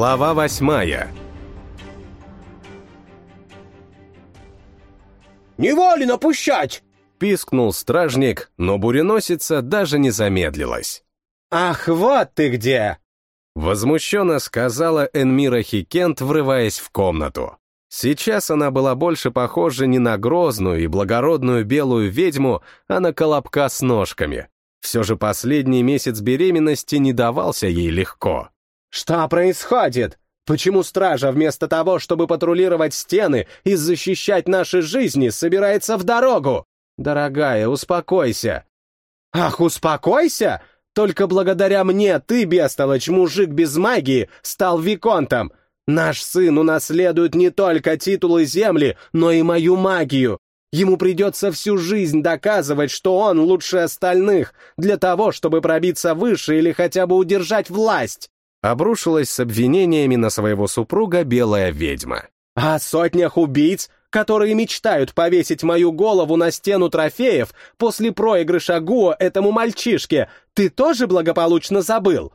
Глава восьмая «Не волен опущать!» — пискнул стражник, но буреносица даже не замедлилась. «Ах, вот ты где!» Возмущенно сказала Энмира Хикент, врываясь в комнату. Сейчас она была больше похожа не на грозную и благородную белую ведьму, а на колобка с ножками. Все же последний месяц беременности не давался ей легко. «Что происходит? Почему стража вместо того, чтобы патрулировать стены и защищать наши жизни, собирается в дорогу? Дорогая, успокойся». «Ах, успокойся? Только благодаря мне ты, бестолочь, мужик без магии, стал виконтом. Наш сын унаследует не только титулы земли, но и мою магию. Ему придется всю жизнь доказывать, что он лучше остальных, для того, чтобы пробиться выше или хотя бы удержать власть. Обрушилась с обвинениями на своего супруга белая ведьма. А о сотнях убийц, которые мечтают повесить мою голову на стену трофеев после проигрыша Гуо этому мальчишке, ты тоже благополучно забыл?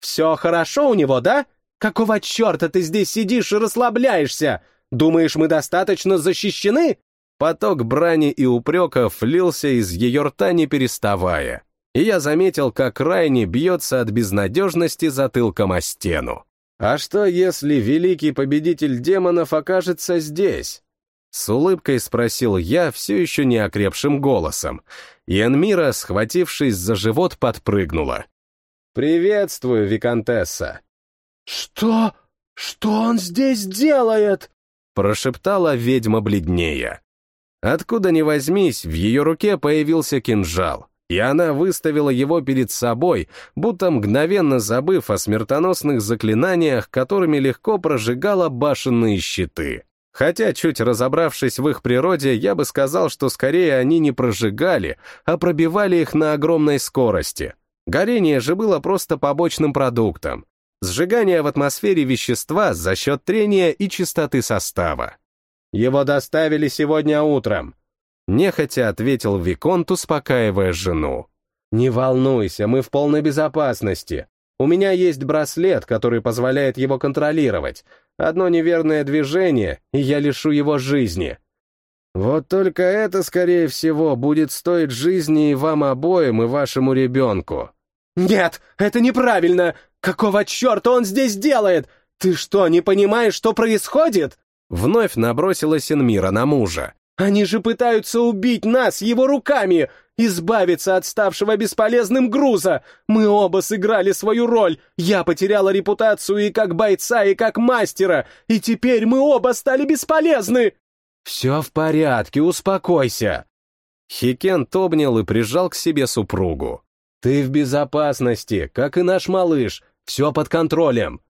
Все хорошо у него, да? Какого черта ты здесь сидишь и расслабляешься? Думаешь, мы достаточно защищены? Поток брани и упреков лился из ее рта не переставая и я заметил, как Райни бьется от безнадежности затылком о стену. А что, если великий победитель демонов окажется здесь? С улыбкой спросил я все еще не окрепшим голосом, и Энмира, схватившись за живот, подпрыгнула. «Приветствую, Викантесса!» «Что? Что он здесь делает?» прошептала ведьма бледнее. Откуда ни возьмись, в ее руке появился кинжал и она выставила его перед собой, будто мгновенно забыв о смертоносных заклинаниях, которыми легко прожигала башенные щиты. Хотя, чуть разобравшись в их природе, я бы сказал, что скорее они не прожигали, а пробивали их на огромной скорости. Горение же было просто побочным продуктом. Сжигание в атмосфере вещества за счет трения и чистоты состава. Его доставили сегодня утром. Нехотя ответил Виконт, успокаивая жену. «Не волнуйся, мы в полной безопасности. У меня есть браслет, который позволяет его контролировать. Одно неверное движение, и я лишу его жизни». «Вот только это, скорее всего, будет стоить жизни и вам обоим, и вашему ребенку». «Нет, это неправильно! Какого черта он здесь делает? Ты что, не понимаешь, что происходит?» Вновь набросилась Энмира на мужа. Они же пытаются убить нас его руками, избавиться от ставшего бесполезным груза. Мы оба сыграли свою роль. Я потеряла репутацию и как бойца, и как мастера, и теперь мы оба стали бесполезны. Все в порядке, успокойся. Хикен обнял и прижал к себе супругу. Ты в безопасности, как и наш малыш. Все под контролем.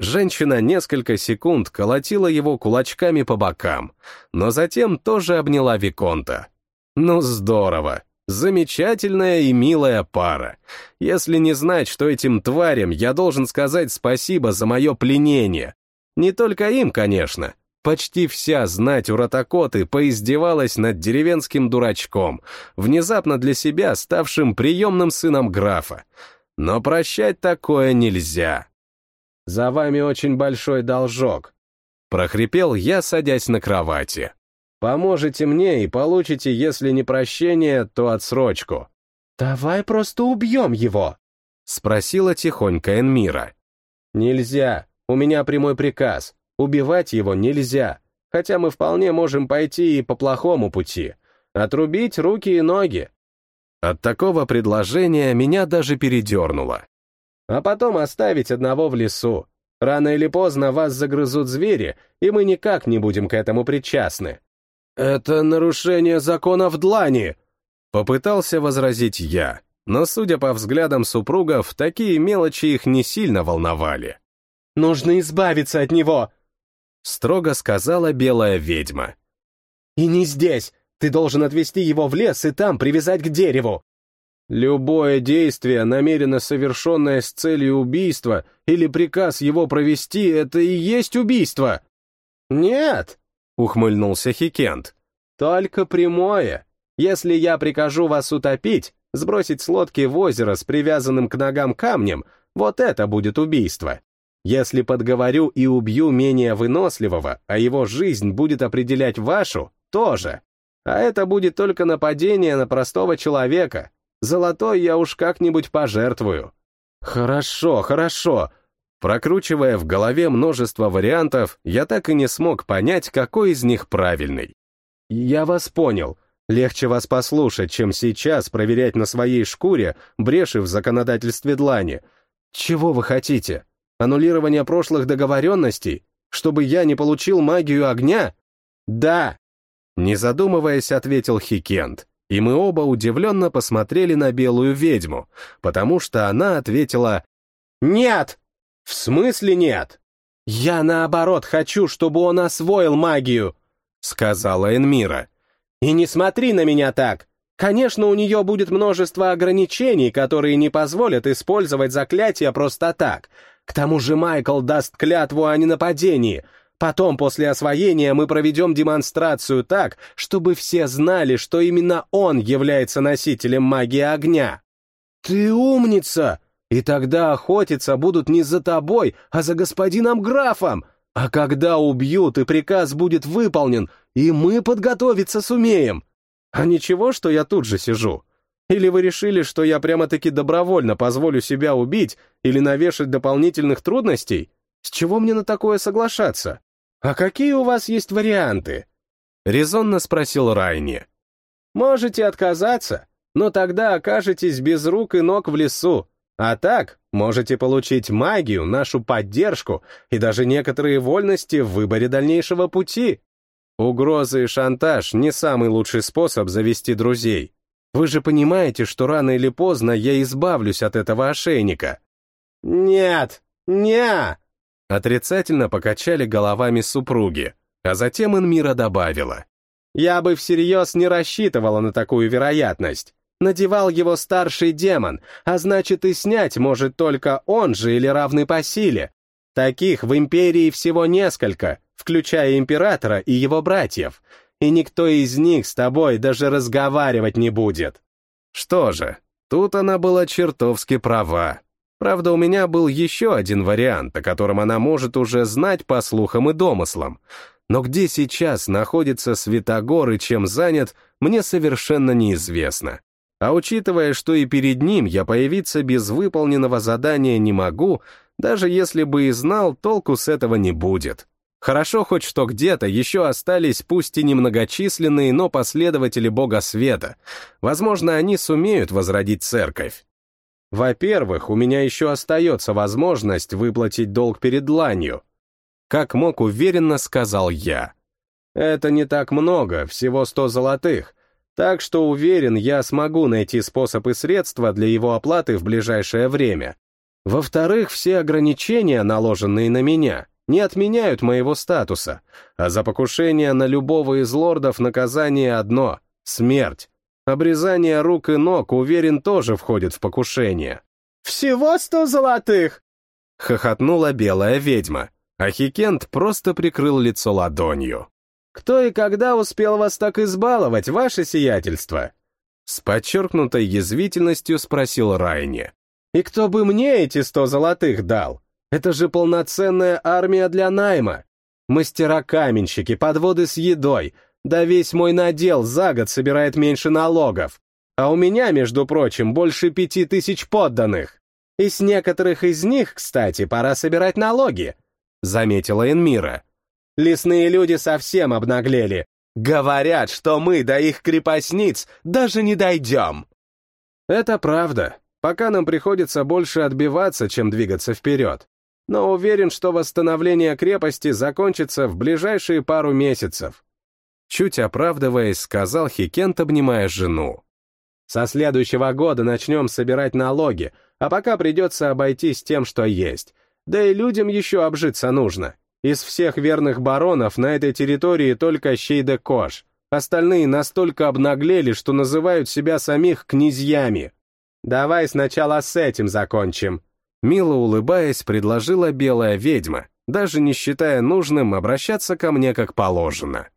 Женщина несколько секунд колотила его кулачками по бокам, но затем тоже обняла Виконта. Ну здорово, замечательная и милая пара. Если не знать, что этим тварям я должен сказать спасибо за мое пленение. Не только им, конечно. Почти вся знать у Ротокоты поиздевалась над деревенским дурачком, внезапно для себя ставшим приемным сыном графа. Но прощать такое нельзя. За вами очень большой должок. Прохрипел я, садясь на кровати. Поможете мне и получите, если не прощение, то отсрочку. Давай просто убьем его. Спросила тихонько Энмира. Нельзя, у меня прямой приказ. Убивать его нельзя, хотя мы вполне можем пойти и по плохому пути. Отрубить руки и ноги. От такого предложения меня даже передернуло а потом оставить одного в лесу. Рано или поздно вас загрызут звери, и мы никак не будем к этому причастны. Это нарушение закона в длани, попытался возразить я, но, судя по взглядам супругов, такие мелочи их не сильно волновали. «Нужно избавиться от него!» — строго сказала белая ведьма. «И не здесь! Ты должен отвезти его в лес и там привязать к дереву. Любое действие, намеренно совершенное с целью убийства, или приказ его провести, это и есть убийство. Нет, ухмыльнулся Хикент. Только прямое. Если я прикажу вас утопить, сбросить с лодки в озеро с привязанным к ногам камнем, вот это будет убийство. Если подговорю и убью менее выносливого, а его жизнь будет определять вашу, тоже. А это будет только нападение на простого человека. Золотой я уж как-нибудь пожертвую. Хорошо, хорошо. Прокручивая в голове множество вариантов, я так и не смог понять, какой из них правильный. Я вас понял. Легче вас послушать, чем сейчас проверять на своей шкуре бреши в законодательстве длани. Чего вы хотите? Аннулирование прошлых договоренностей? Чтобы я не получил магию огня? Да! Не задумываясь, ответил Хикент, и мы оба удивленно посмотрели на белую ведьму, потому что она ответила «Нет!» «В смысле нет?» «Я, наоборот, хочу, чтобы он освоил магию», — сказала Энмира. «И не смотри на меня так. Конечно, у нее будет множество ограничений, которые не позволят использовать заклятие просто так. К тому же Майкл даст клятву о ненападении. Потом, после освоения, мы проведем демонстрацию так, чтобы все знали, что именно он является носителем магии огня». «Ты умница!» И тогда охотиться будут не за тобой, а за господином графом. А когда убьют, и приказ будет выполнен, и мы подготовиться сумеем. А ничего, что я тут же сижу? Или вы решили, что я прямо-таки добровольно позволю себя убить или навешать дополнительных трудностей? С чего мне на такое соглашаться? А какие у вас есть варианты? Резонно спросил Райни. Можете отказаться, но тогда окажетесь без рук и ног в лесу, а так, можете получить магию, нашу поддержку и даже некоторые вольности в выборе дальнейшего пути. Угрозы и шантаж — не самый лучший способ завести друзей. Вы же понимаете, что рано или поздно я избавлюсь от этого ошейника. Нет, не. Отрицательно покачали головами супруги, а затем Инмира добавила. Я бы всерьез не рассчитывала на такую вероятность надевал его старший демон, а значит и снять может только он же или равный по силе. Таких в империи всего несколько, включая императора и его братьев, и никто из них с тобой даже разговаривать не будет. Что же, тут она была чертовски права. Правда, у меня был еще один вариант, о котором она может уже знать по слухам и домыслам. Но где сейчас находится Святогор и чем занят, мне совершенно неизвестно. А учитывая, что и перед ним я появиться без выполненного задания не могу, даже если бы и знал, толку с этого не будет. Хорошо хоть что где-то еще остались пусть и немногочисленные, но последователи Бога Света. Возможно, они сумеют возродить церковь. Во-первых, у меня еще остается возможность выплатить долг перед ланью. Как мог уверенно сказал я. Это не так много, всего сто золотых, так что уверен, я смогу найти способ и средства для его оплаты в ближайшее время. Во-вторых, все ограничения, наложенные на меня, не отменяют моего статуса, а за покушение на любого из лордов наказание одно — смерть. Обрезание рук и ног, уверен, тоже входит в покушение. «Всего сто золотых!» — хохотнула белая ведьма, а Хикент просто прикрыл лицо ладонью. Кто и когда успел вас так избаловать, ваше сиятельство?» С подчеркнутой язвительностью спросил Райни. «И кто бы мне эти сто золотых дал? Это же полноценная армия для найма. Мастера-каменщики, подводы с едой, да весь мой надел за год собирает меньше налогов. А у меня, между прочим, больше пяти тысяч подданных. И с некоторых из них, кстати, пора собирать налоги», — заметила Энмира. Лесные люди совсем обнаглели. Говорят, что мы до их крепостниц даже не дойдем. Это правда. Пока нам приходится больше отбиваться, чем двигаться вперед. Но уверен, что восстановление крепости закончится в ближайшие пару месяцев. Чуть оправдываясь, сказал Хикент, обнимая жену. Со следующего года начнем собирать налоги, а пока придется обойтись тем, что есть. Да и людям еще обжиться нужно. Из всех верных баронов на этой территории только Щейде Кош. Остальные настолько обнаглели, что называют себя самих князьями. Давай сначала с этим закончим. Мило улыбаясь, предложила белая ведьма, даже не считая нужным обращаться ко мне как положено.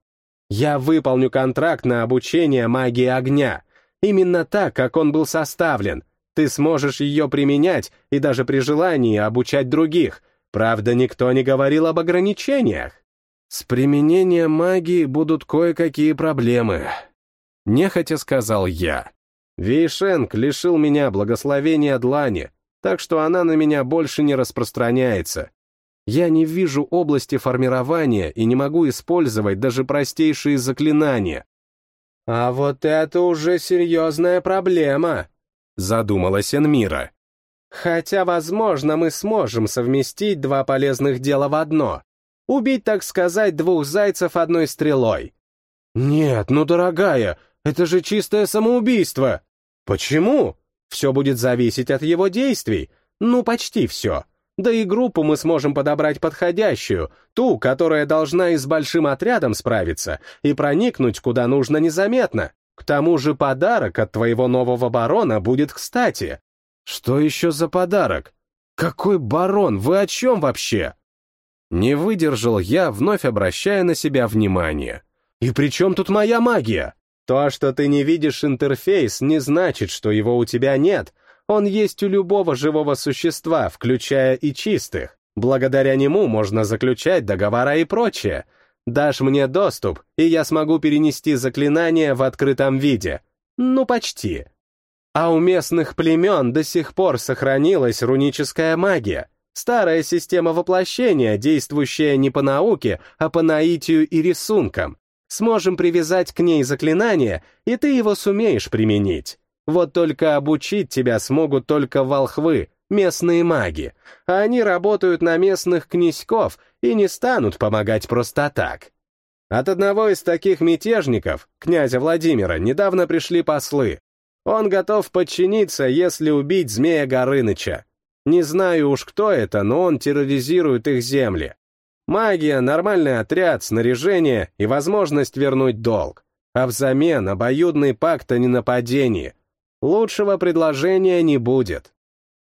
Я выполню контракт на обучение магии огня. Именно так, как он был составлен. Ты сможешь ее применять и даже при желании обучать других — Правда, никто не говорил об ограничениях. С применением магии будут кое-какие проблемы. Нехотя сказал я. Вейшенг лишил меня благословения длани, так что она на меня больше не распространяется. Я не вижу области формирования и не могу использовать даже простейшие заклинания. «А вот это уже серьезная проблема», — задумалась Энмира. «Хотя, возможно, мы сможем совместить два полезных дела в одно. Убить, так сказать, двух зайцев одной стрелой». «Нет, ну, дорогая, это же чистое самоубийство!» «Почему? Все будет зависеть от его действий. Ну, почти все. Да и группу мы сможем подобрать подходящую, ту, которая должна и с большим отрядом справиться, и проникнуть куда нужно незаметно. К тому же подарок от твоего нового барона будет кстати. Что еще за подарок? Какой барон? Вы о чем вообще? Не выдержал я, вновь обращая на себя внимание. И при чем тут моя магия? То, что ты не видишь интерфейс, не значит, что его у тебя нет, он есть у любого живого существа, включая и чистых. Благодаря нему можно заключать договора и прочее. Дашь мне доступ, и я смогу перенести заклинание в открытом виде. Ну, почти. А у местных племен до сих пор сохранилась руническая магия. Старая система воплощения, действующая не по науке, а по наитию и рисункам. Сможем привязать к ней заклинание, и ты его сумеешь применить. Вот только обучить тебя смогут только волхвы, местные маги, а они работают на местных князьков и не станут помогать просто так. От одного из таких мятежников, князя Владимира, недавно пришли послы. Он готов подчиниться, если убить змея Горыныча. Не знаю уж кто это, но он терроризирует их земли. Магия, нормальный отряд, снаряжение и возможность вернуть долг. А взамен обоюдный пакт о ненападении — Лучшего предложения не будет.